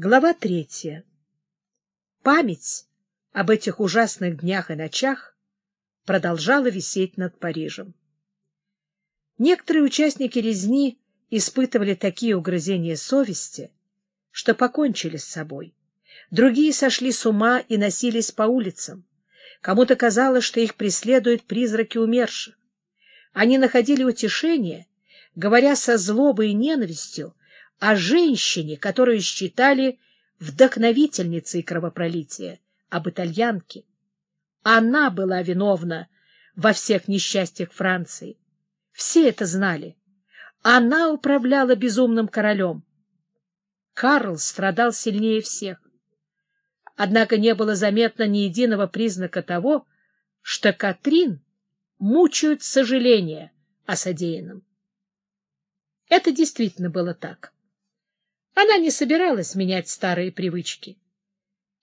Глава третья. Память об этих ужасных днях и ночах продолжала висеть над Парижем. Некоторые участники резни испытывали такие угрызения совести, что покончили с собой. Другие сошли с ума и носились по улицам. Кому-то казалось, что их преследуют призраки умерших. Они находили утешение, говоря со злобой и ненавистью, о женщине, которую считали вдохновительницей кровопролития, об итальянке. Она была виновна во всех несчастьях Франции. Все это знали. Она управляла безумным королем. Карл страдал сильнее всех. Однако не было заметно ни единого признака того, что Катрин мучают сожаления о содеянном. Это действительно было так. Она не собиралась менять старые привычки.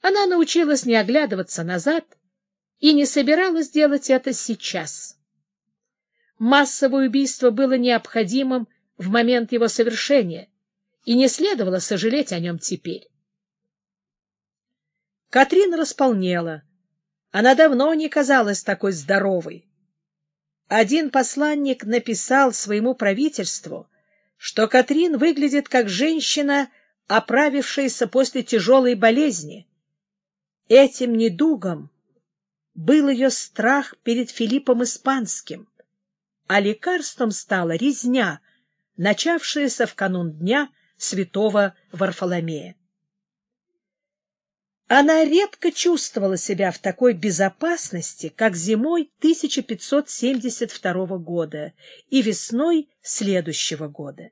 Она научилась не оглядываться назад и не собиралась делать это сейчас. Массовое убийство было необходимым в момент его совершения, и не следовало сожалеть о нем теперь. Катрин располнела. Она давно не казалась такой здоровой. Один посланник написал своему правительству — что Катрин выглядит как женщина, оправившаяся после тяжелой болезни. Этим недугом был ее страх перед Филиппом Испанским, а лекарством стала резня, начавшаяся в канун дня святого Варфоломея. Она редко чувствовала себя в такой безопасности, как зимой 1572 года и весной следующего года.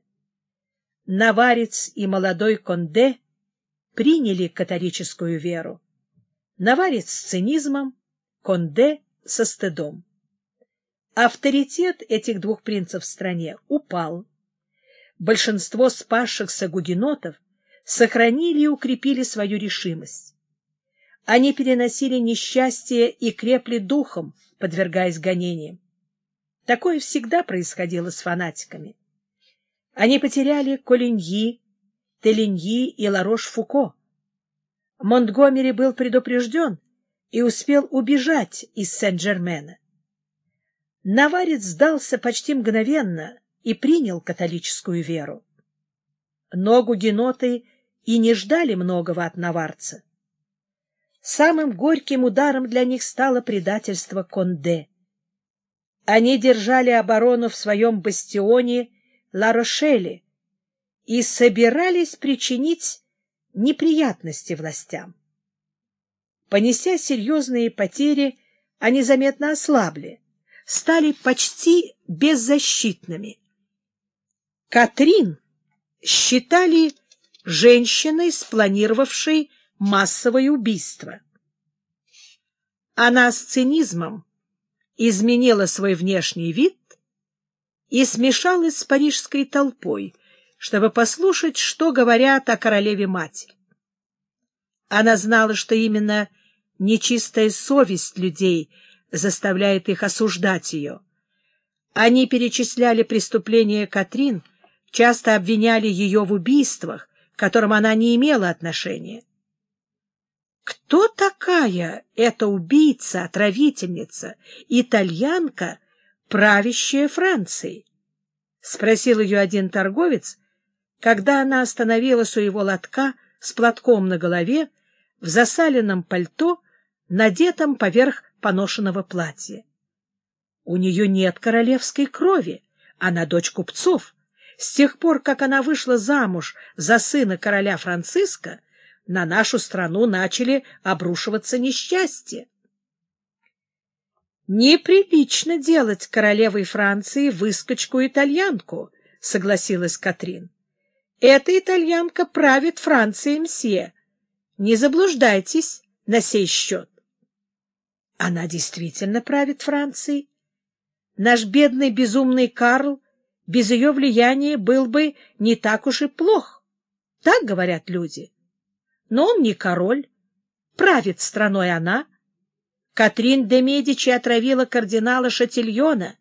Наварец и молодой Конде приняли католическую веру. Наварец с цинизмом, Конде со стыдом. Авторитет этих двух принцев в стране упал. Большинство спасшихся гугенотов сохранили и укрепили свою решимость. Они переносили несчастье и крепли духом, подвергаясь гонениям. Такое всегда происходило с фанатиками. Они потеряли Колиньи, Телиньи и Ларош-Фуко. Монтгомери был предупрежден и успел убежать из Сен-Жермена. Наварец сдался почти мгновенно и принял католическую веру. Но гугеноты и не ждали многого от наварца. Самым горьким ударом для них стало предательство Конде. Они держали оборону в своем бастионе Ла-Рошеле и собирались причинить неприятности властям. Понеся серьезные потери, они заметно ослабли, стали почти беззащитными. Катрин считали женщиной, спланировавшей массовое убийство. Она с цинизмом изменила свой внешний вид и смешалась с парижской толпой, чтобы послушать, что говорят о королеве-матери. Она знала, что именно нечистая совесть людей заставляет их осуждать ее. Они перечисляли преступления Катрин, часто обвиняли ее в убийствах, к которым она не имела отношения. Кто такая эта убийца, отравительница, итальянка, правящая Францией? — спросил ее один торговец, когда она остановилась у его лотка с платком на голове, в засаленном пальто, надетом поверх поношенного платья. У нее нет королевской крови, она дочь купцов. С тех пор, как она вышла замуж за сына короля Франциска, на нашу страну начали обрушиваться несчастья. «Неприлично делать королевой Франции выскочку-итальянку», — согласилась Катрин. «Эта итальянка правит Францией мсье. Не заблуждайтесь на сей счет». Она действительно правит Францией. Наш бедный безумный Карл без ее влияния был бы не так уж и плох. Так говорят люди. Но он не король. Правит страной она. Катрин де Медичи отравила кардинала Шатильона,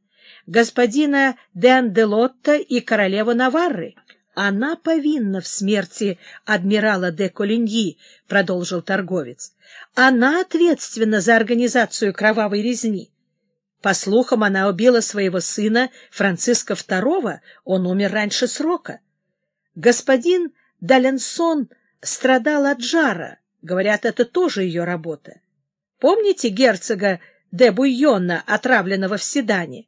господина де Анделотта и королеву Наварры. Она повинна в смерти адмирала де Колиньи, продолжил торговец. Она ответственна за организацию кровавой резни. По слухам, она убила своего сына Франциска II, он умер раньше срока. Господин Даленсон страдал от жара, говорят, это тоже ее работа. Помните герцога де Буйона, отравленного в Седане?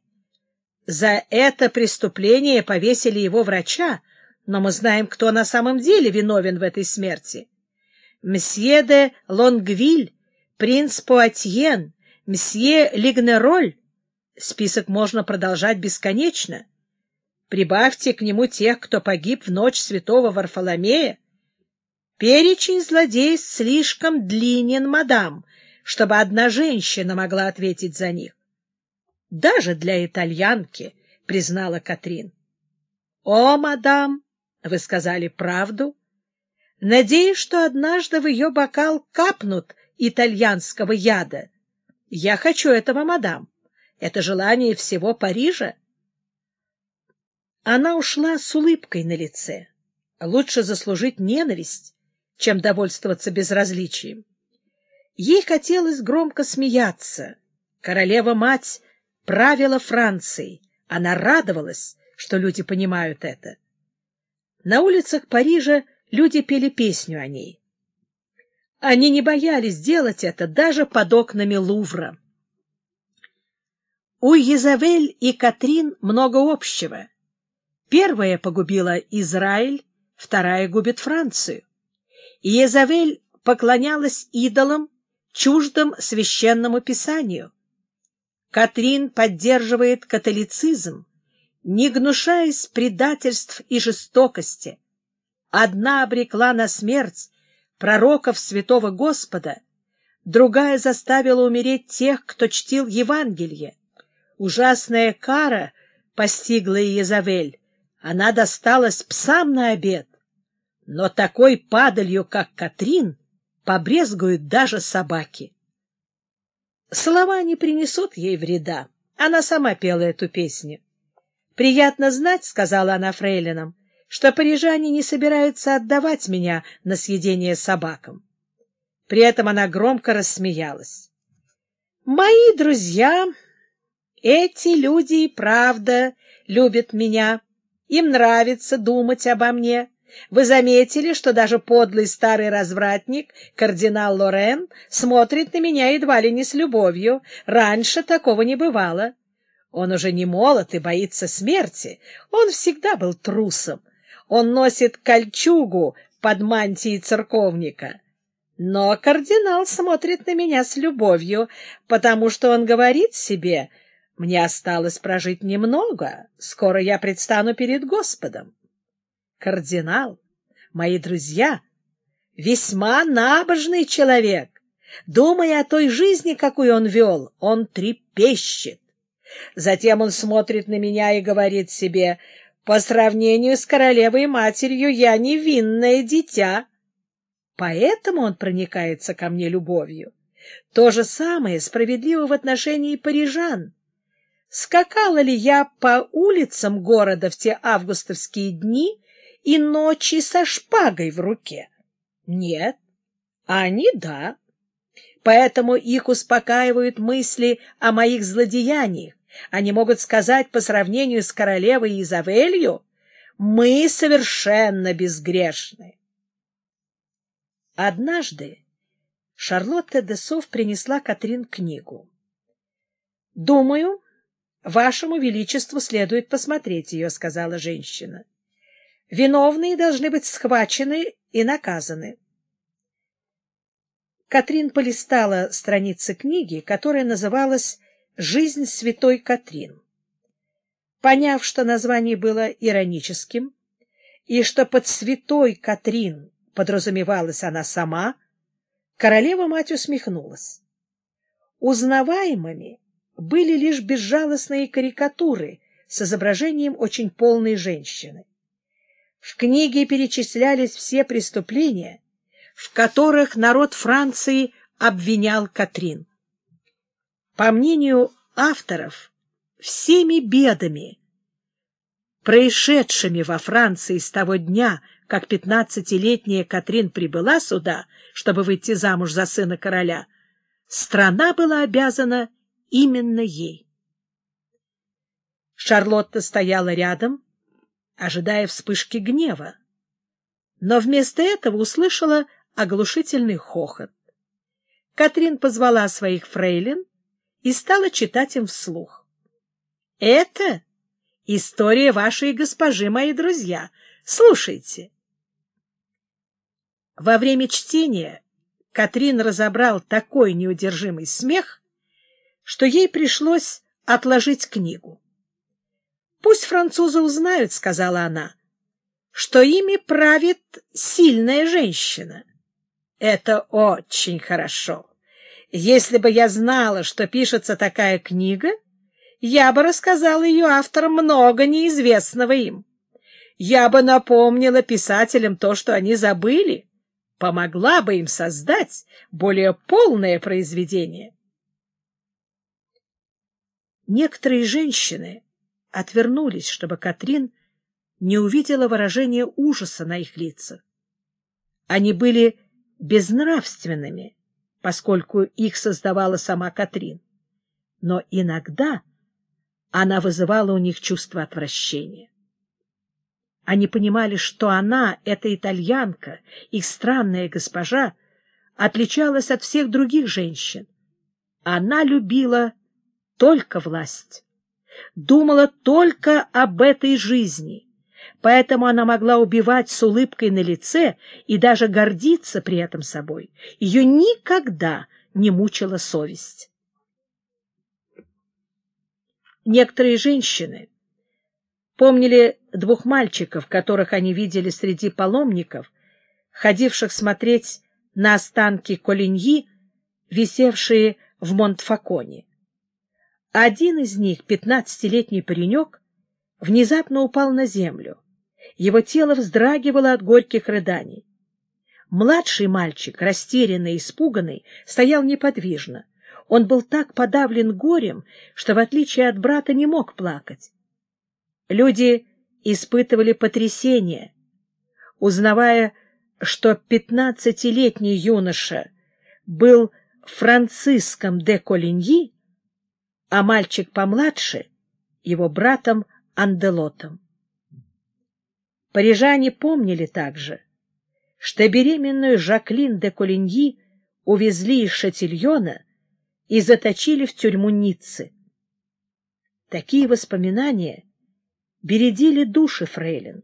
За это преступление повесили его врача, но мы знаем, кто на самом деле виновен в этой смерти. Мсье де Лонгвиль, принц Пуатьен, мсье Лигнероль. Список можно продолжать бесконечно. Прибавьте к нему тех, кто погиб в ночь святого Варфоломея. Перечень злодеев слишком длинен, мадам, чтобы одна женщина могла ответить за них. Даже для итальянки, — признала Катрин. — О, мадам, вы сказали правду. Надеюсь, что однажды в ее бокал капнут итальянского яда. Я хочу этого, мадам. Это желание всего Парижа. Она ушла с улыбкой на лице. Лучше заслужить ненависть, чем довольствоваться безразличием. Ей хотелось громко смеяться. Королева-мать правила Францией. Она радовалась, что люди понимают это. На улицах Парижа люди пели песню о ней. Они не боялись делать это даже под окнами Лувра. У Езавель и Катрин много общего. Первая погубила Израиль, вторая губит Францию. И Езавель поклонялась идолам, чуждым священному писанию. Катрин поддерживает католицизм, не гнушаясь предательств и жестокости. Одна обрекла на смерть пророков святого Господа, другая заставила умереть тех, кто чтил Евангелие. Ужасная кара постигла Иезавель, она досталась псам на обед. Но такой падалью, как Катрин, побрезгуют даже собаки. Слова не принесут ей вреда. Она сама пела эту песню. «Приятно знать, — сказала она фрейлинам, — что парижане не собираются отдавать меня на съедение собакам». При этом она громко рассмеялась. «Мои друзья, эти люди и правда любят меня. Им нравится думать обо мне. Вы заметили, что даже подлый старый развратник, кардинал Лорен, смотрит на меня едва ли не с любовью. Раньше такого не бывало. Он уже не молод и боится смерти. Он всегда был трусом. Он носит кольчугу под мантией церковника. Но кардинал смотрит на меня с любовью, потому что он говорит себе, «Мне осталось прожить немного, скоро я предстану перед Господом». Кардинал, мои друзья, весьма набожный человек. Думая о той жизни, какую он вел, он трепещет. Затем он смотрит на меня и говорит себе, «По сравнению с королевой-матерью я невинное дитя». Поэтому он проникается ко мне любовью. То же самое справедливо в отношении парижан. Скакала ли я по улицам города в те августовские дни и ночи со шпагой в руке? Нет. Они — да. Поэтому их успокаивают мысли о моих злодеяниях. Они могут сказать по сравнению с королевой Изавелью, мы совершенно безгрешны. Однажды Шарлотта де Сов принесла Катрин книгу. «Думаю, вашему величеству следует посмотреть ее», — сказала женщина. «Виновные должны быть схвачены и наказаны». Катрин полистала страницы книги, которая называлась «Жизнь святой Катрин». Поняв, что название было ироническим, и что под святой Катрин подразумевалась она сама, королева-мать усмехнулась. Узнаваемыми были лишь безжалостные карикатуры с изображением очень полной женщины. В книге перечислялись все преступления, в которых народ Франции обвинял Катрин. По мнению авторов, всеми бедами происшедшими во Франции с того дня, как пятнадцатилетняя Катрин прибыла сюда, чтобы выйти замуж за сына короля, страна была обязана именно ей. Шарлотта стояла рядом, ожидая вспышки гнева, но вместо этого услышала оглушительный хохот. Катрин позвала своих фрейлин и стала читать им вслух. — Это история вашей госпожи, мои друзья. Слушайте. Во время чтения Катрин разобрал такой неудержимый смех, что ей пришлось отложить книгу. «Пусть французы узнают, — сказала она, — что ими правит сильная женщина. Это очень хорошо. Если бы я знала, что пишется такая книга, я бы рассказала ее авторам много неизвестного им. Я бы напомнила писателям то, что они забыли, помогла бы им создать более полное произведение. Некоторые женщины отвернулись, чтобы Катрин не увидела выражения ужаса на их лицах. Они были безнравственными, поскольку их создавала сама Катрин. Но иногда она вызывала у них чувство отвращения. Они понимали, что она, эта итальянка, их странная госпожа, отличалась от всех других женщин. Она любила только власть, думала только об этой жизни, поэтому она могла убивать с улыбкой на лице и даже гордиться при этом собой. Ее никогда не мучила совесть. Некоторые женщины помнили двух мальчиков, которых они видели среди паломников, ходивших смотреть на останки Колиньи, висевшие в Монтфаконе. Один из них, пятнадцатилетний паренек, внезапно упал на землю. Его тело вздрагивало от горьких рыданий. Младший мальчик, растерянный и испуганный, стоял неподвижно. Он был так подавлен горем, что, в отличие от брата, не мог плакать. Люди испытывали потрясение, узнавая, что пятнадцатилетний юноша был Франциском де Колиньи, а мальчик помладше — его братом Анделотом. Парижане помнили также, что беременную Жаклин де Колиньи увезли из Шатильона и заточили в тюрьму Ниццы. Такие воспоминания бередили души фрейлин.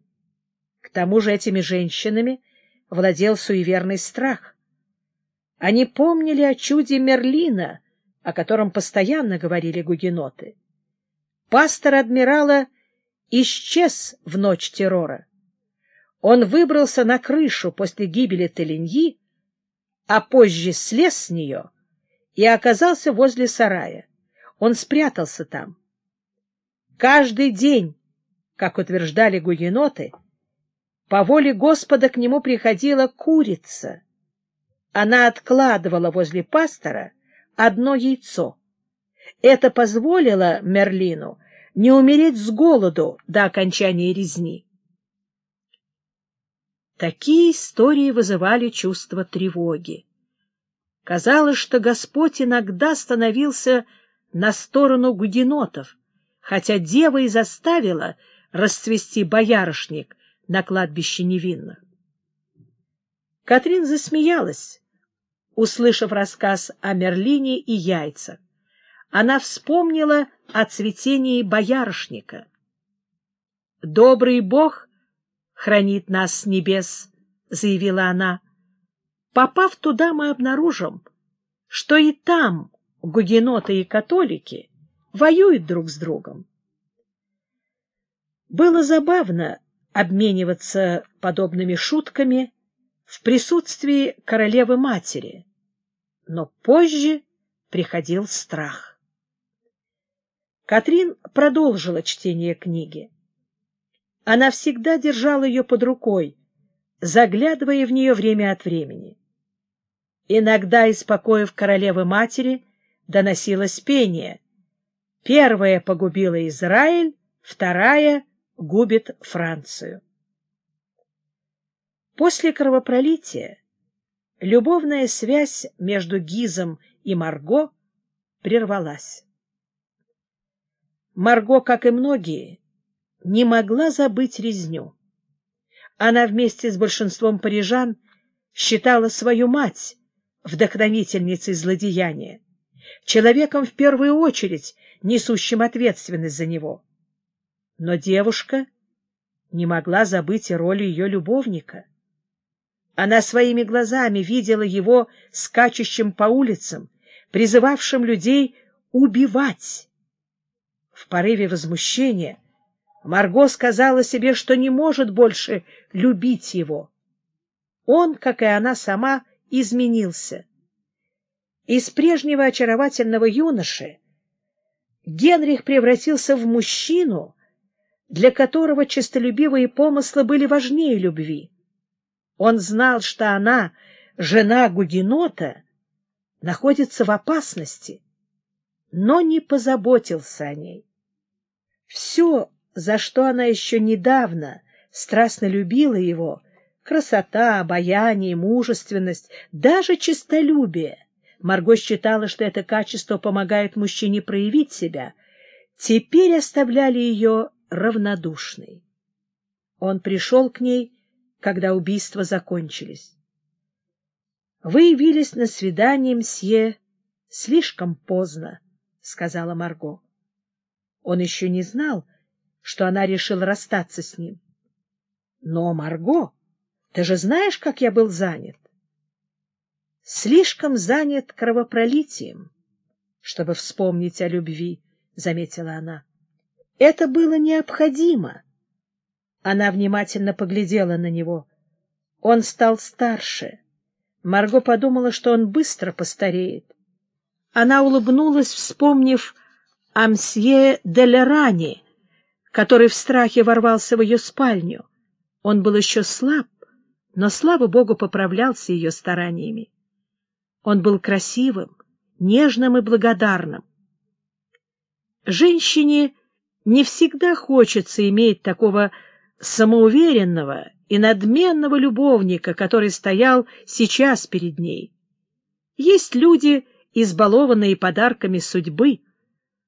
К тому же этими женщинами владел суеверный страх. Они помнили о чуде Мерлина, о котором постоянно говорили гугеноты. Пастор адмирала исчез в ночь террора. Он выбрался на крышу после гибели Теленьи, а позже слез с нее и оказался возле сарая. Он спрятался там. Каждый день, как утверждали гугеноты, по воле Господа к нему приходила курица. Она откладывала возле пастора одно яйцо. Это позволило Мерлину не умереть с голоду до окончания резни. Такие истории вызывали чувство тревоги. Казалось, что Господь иногда становился на сторону гугенотов, хотя дева и заставила расцвести боярышник на кладбище невинных. Катрин засмеялась, услышав рассказ о Мерлине и яйцах. Она вспомнила о цветении боярышника. «Добрый Бог хранит нас с небес», — заявила она. «Попав туда, мы обнаружим, что и там гугеноты и католики воюют друг с другом. Было забавно обмениваться подобными шутками в присутствии королевы-матери, но позже приходил страх. Катрин продолжила чтение книги. Она всегда держала ее под рукой, заглядывая в нее время от времени. Иногда из покоев королевы-матери доносилось пение. Первая погубила Израиль, вторая губит Францию. После кровопролития любовная связь между Гизом и Марго прервалась. Марго, как и многие, не могла забыть резню. Она вместе с большинством парижан считала свою мать вдохновительницей злодеяния, человеком в первую очередь несущим ответственность за него. Но девушка не могла забыть и роли ее любовника. Она своими глазами видела его скачущим по улицам, призывавшим людей убивать. В порыве возмущения Марго сказала себе, что не может больше любить его. Он, как и она сама, изменился. Из прежнего очаровательного юноши Генрих превратился в мужчину, для которого честолюбивые помыслы были важнее любви. Он знал, что она, жена Гугенота, находится в опасности, но не позаботился о ней. Все, за что она еще недавно страстно любила его, красота, обаяние, мужественность, даже честолюбие, Марго считала, что это качество помогает мужчине проявить себя, теперь оставляли ее равнодушной. Он пришел к ней когда убийства закончились. — Вы явились на свидание, мсье, слишком поздно, — сказала Марго. Он еще не знал, что она решила расстаться с ним. — Но, Марго, ты же знаешь, как я был занят? — Слишком занят кровопролитием, чтобы вспомнить о любви, — заметила она. — Это было необходимо. — она внимательно поглядела на него. Он стал старше. Марго подумала, что он быстро постареет. Она улыбнулась, вспомнив о мсье Делеране, который в страхе ворвался в ее спальню. Он был еще слаб, но, слава богу, поправлялся ее стараниями. Он был красивым, нежным и благодарным. Женщине не всегда хочется иметь такого самоуверенного и надменного любовника, который стоял сейчас перед ней. Есть люди, избалованные подарками судьбы.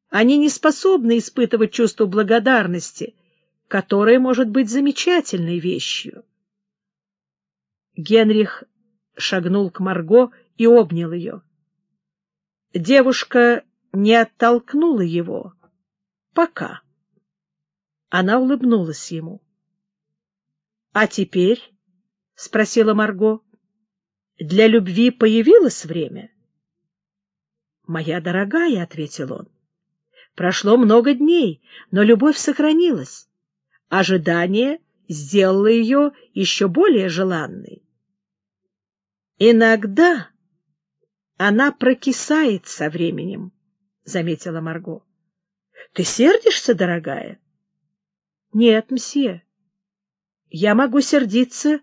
Они не способны испытывать чувство благодарности, которое может быть замечательной вещью. Генрих шагнул к Марго и обнял ее. Девушка не оттолкнула его. Пока. Она улыбнулась ему. — А теперь? — спросила Марго. — Для любви появилось время? — Моя дорогая, — ответил он, — прошло много дней, но любовь сохранилась. Ожидание сделало ее еще более желанной. Иногда она прокисает со временем, — заметила Марго. — Ты сердишься, дорогая? — Нет, мсье. Я могу сердиться,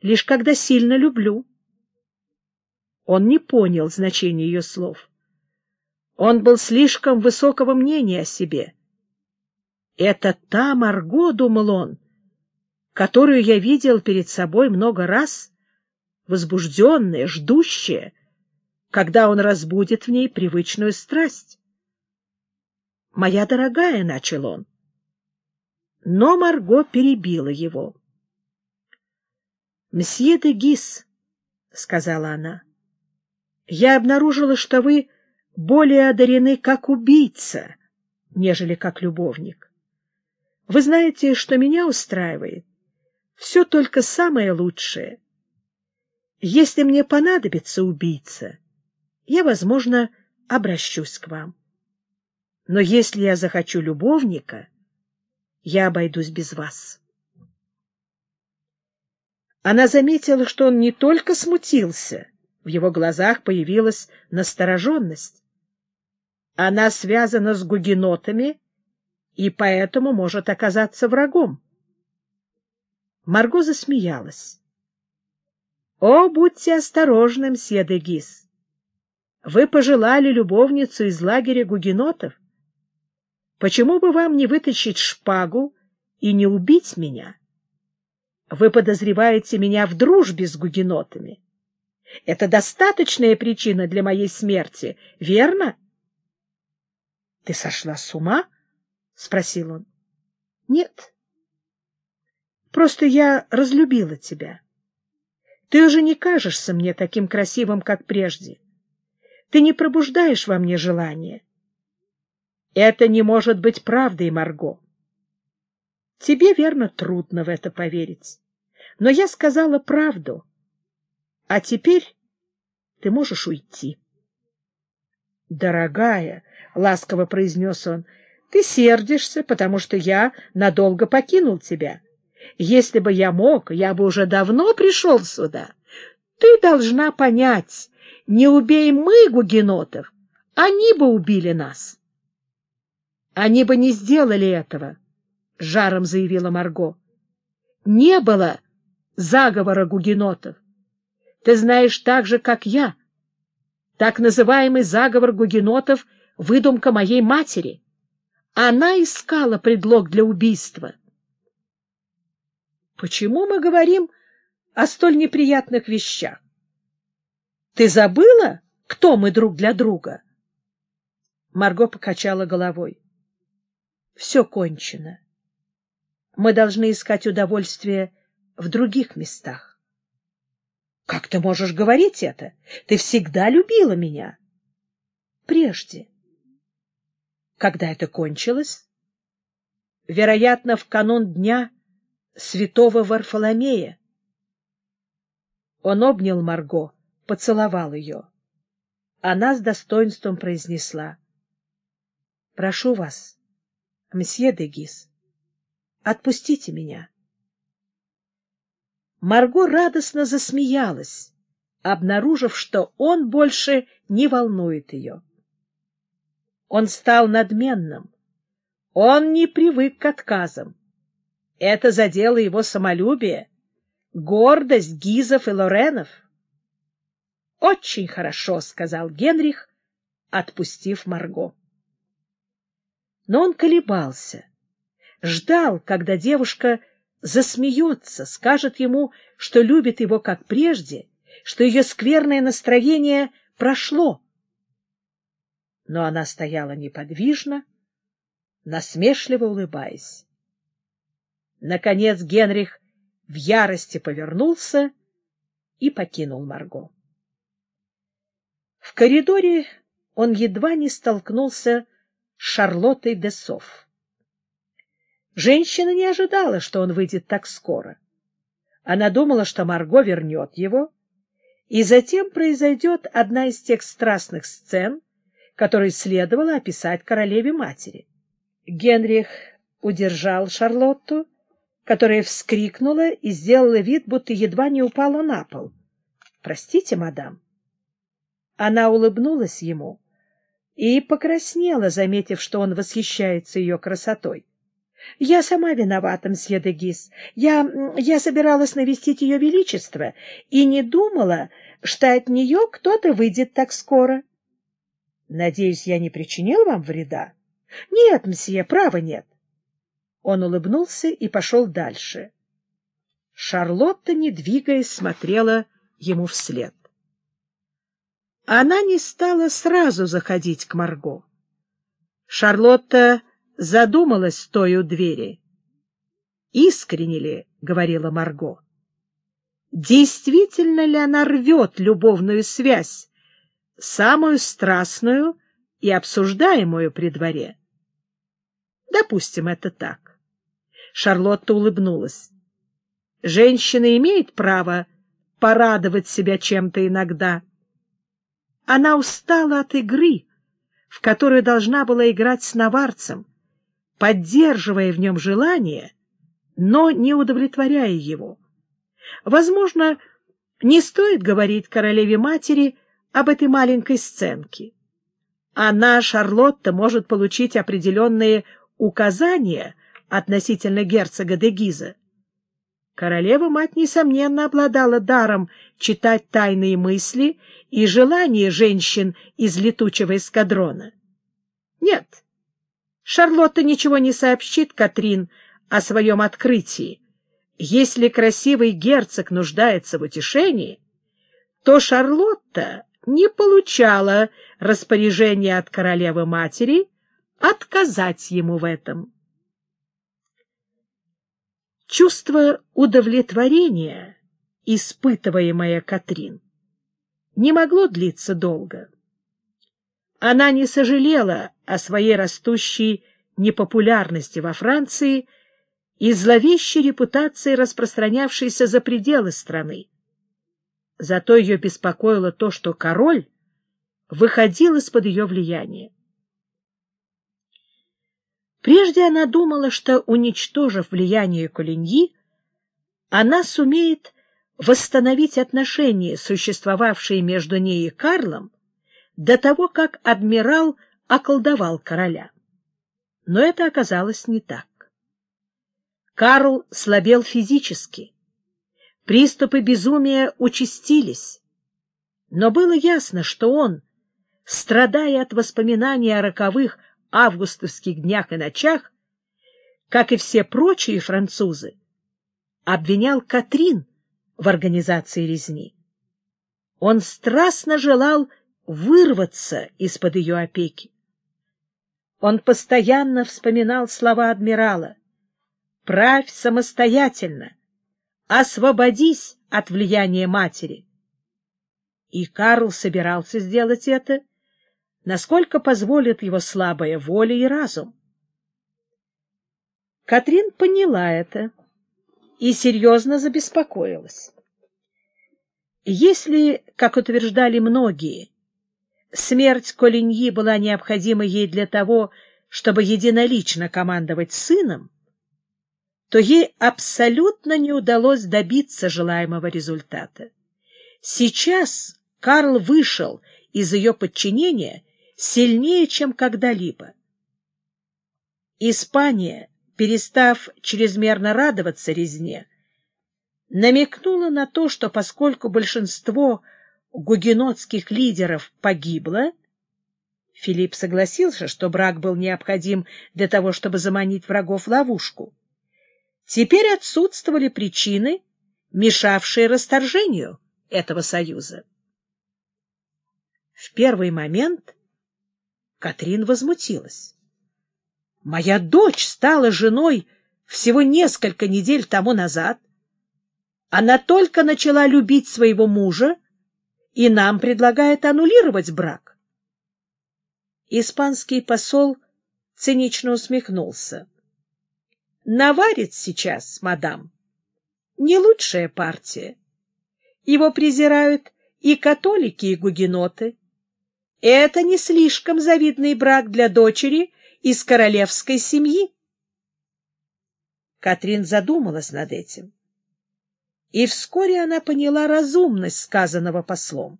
лишь когда сильно люблю. Он не понял значения ее слов. Он был слишком высокого мнения о себе. «Это та Марго», — думал он, — «которую я видел перед собой много раз, возбужденная, ждущая, когда он разбудит в ней привычную страсть». «Моя дорогая», — начал он. Но Марго перебила его. «Мсье де Гис», — сказала она, — «я обнаружила, что вы более одарены как убийца, нежели как любовник. Вы знаете, что меня устраивает. Все только самое лучшее. Если мне понадобится убийца, я, возможно, обращусь к вам. Но если я захочу любовника, я обойдусь без вас». Она заметила, что он не только смутился, в его глазах появилась настороженность. Она связана с гугенотами и поэтому может оказаться врагом. Марго засмеялась. — О, будьте осторожны, мсье де Гис! Вы пожелали любовницу из лагеря гугенотов? Почему бы вам не вытащить шпагу и не убить меня. Вы подозреваете меня в дружбе с гугенотами. Это достаточная причина для моей смерти, верно? — Ты сошла с ума? — спросил он. — Нет. Просто я разлюбила тебя. Ты уже не кажешься мне таким красивым, как прежде. Ты не пробуждаешь во мне желание. Это не может быть правдой, Марго. Тебе, верно, трудно в это поверить. Но я сказала правду. А теперь ты можешь уйти. — Дорогая, — ласково произнес он, — ты сердишься, потому что я надолго покинул тебя. Если бы я мог, я бы уже давно пришел сюда. Ты должна понять, не убей мы гугенотов, они бы убили нас. Они бы не сделали этого, — жаром заявила Марго. Не было заговора гугенотов. Ты знаешь так же, как я. Так называемый заговор гугенотов — выдумка моей матери. Она искала предлог для убийства. Почему мы говорим о столь неприятных вещах? Ты забыла, кто мы друг для друга? Марго покачала головой. Все кончено. Мы должны искать удовольствие в других местах. Как ты можешь говорить это? Ты всегда любила меня. Прежде. Когда это кончилось? Вероятно, в канун дня святого Варфоломея. Он обнял Марго, поцеловал ее. Она с достоинством произнесла. — Прошу вас, мсье Дегис, отпустите меня. Марго радостно засмеялась, обнаружив, что он больше не волнует ее. Он стал надменным. Он не привык к отказам. Это задело его самолюбие, гордость Гизов и Лоренов. «Очень хорошо», — сказал Генрих, отпустив Марго но он колебался, ждал, когда девушка засмеется, скажет ему, что любит его как прежде, что ее скверное настроение прошло. Но она стояла неподвижно, насмешливо улыбаясь. Наконец Генрих в ярости повернулся и покинул Марго. В коридоре он едва не столкнулся Шарлоттой Десов. Женщина не ожидала, что он выйдет так скоро. Она думала, что Марго вернет его, и затем произойдет одна из тех страстных сцен, которые следовало описать королеве-матери. Генрих удержал Шарлотту, которая вскрикнула и сделала вид, будто едва не упала на пол. — Простите, мадам. Она улыбнулась ему и покраснела, заметив, что он восхищается ее красотой. — Я сама виновата, мсье де Гис. Я, я собиралась навестить ее величество и не думала, что от нее кто-то выйдет так скоро. — Надеюсь, я не причинил вам вреда? — Нет, мсье, права нет. Он улыбнулся и пошел дальше. Шарлотта, не двигаясь, смотрела ему вслед. Она не стала сразу заходить к Марго. Шарлотта задумалась, стоя у двери. «Искренне ли?» — говорила Марго. «Действительно ли она рвет любовную связь, самую страстную и обсуждаемую при дворе?» «Допустим, это так». Шарлотта улыбнулась. «Женщина имеет право порадовать себя чем-то иногда». Она устала от игры, в которую должна была играть с наварцем, поддерживая в нем желание, но не удовлетворяя его. Возможно, не стоит говорить королеве-матери об этой маленькой сценке. Она, Шарлотта, может получить определенные указания относительно герцога де Гиза. Королева-мать, несомненно, обладала даром читать тайные мысли и желания женщин из летучего эскадрона. Нет, Шарлотта ничего не сообщит Катрин о своем открытии, если красивый герцог нуждается в утешении, то Шарлотта не получала распоряжения от королевы-матери отказать ему в этом. Чувство удовлетворения, испытываемое Катрин, не могло длиться долго. Она не сожалела о своей растущей непопулярности во Франции и зловещей репутации, распространявшейся за пределы страны. Зато ее беспокоило то, что король выходил из-под ее влияния. Прежде она думала, что, уничтожив влияние Колиньи, она сумеет восстановить отношения, существовавшие между ней и Карлом, до того, как адмирал околдовал короля. Но это оказалось не так. Карл слабел физически. Приступы безумия участились. Но было ясно, что он, страдая от воспоминаний о роковых августовских днях и ночах, как и все прочие французы, обвинял Катрин в организации резни. Он страстно желал вырваться из-под ее опеки. Он постоянно вспоминал слова адмирала правь самостоятельно, освободись от влияния матери. И Карл собирался сделать это, насколько позволит его слабая воля и разум. Катрин поняла это и серьезно забеспокоилась. Если, как утверждали многие, смерть Колиньи была необходима ей для того, чтобы единолично командовать сыном, то ей абсолютно не удалось добиться желаемого результата. Сейчас Карл вышел из ее подчинения сильнее, чем когда-либо. Испания, перестав чрезмерно радоваться резне, намекнула на то, что поскольку большинство гугенотских лидеров погибло, Филипп согласился, что брак был необходим для того, чтобы заманить врагов в ловушку. Теперь отсутствовали причины, мешавшие расторжению этого союза. В первый момент Катрин возмутилась. «Моя дочь стала женой всего несколько недель тому назад. Она только начала любить своего мужа, и нам предлагает аннулировать брак». Испанский посол цинично усмехнулся. Наварит сейчас, мадам. Не лучшая партия. Его презирают и католики, и гугеноты. Это не слишком завидный брак для дочери из королевской семьи. Катрин задумалась над этим. И вскоре она поняла разумность сказанного послом.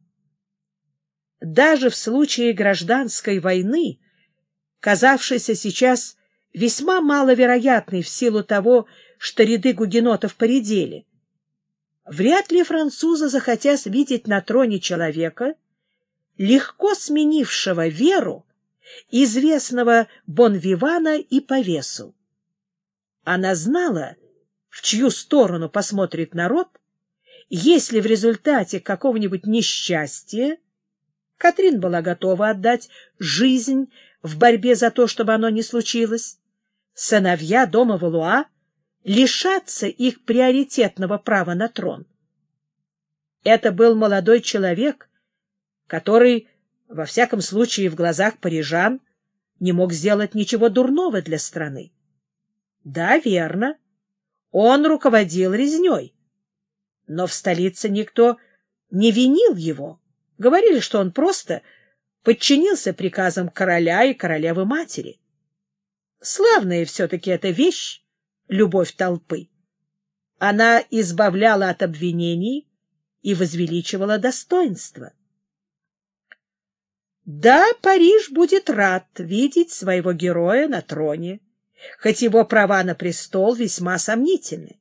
Даже в случае гражданской войны, казавшейся сейчас весьма маловероятный в силу того, что ряды гугенотов поредели. Вряд ли французы захотят видеть на троне человека, легко сменившего веру известного Бонвивана и по весу. Она знала, в чью сторону посмотрит народ, если в результате какого-нибудь несчастья Катрин была готова отдать жизнь в борьбе за то, чтобы оно не случилось, сыновья дома Валуа лишатся их приоритетного права на трон. Это был молодой человек, который, во всяком случае, в глазах парижан, не мог сделать ничего дурного для страны. Да, верно, он руководил резней, но в столице никто не винил его. Говорили, что он просто подчинился приказам короля и королевы-матери. Славная все-таки эта вещь — любовь толпы. Она избавляла от обвинений и возвеличивала достоинство. Да, Париж будет рад видеть своего героя на троне, хоть его права на престол весьма сомнительны.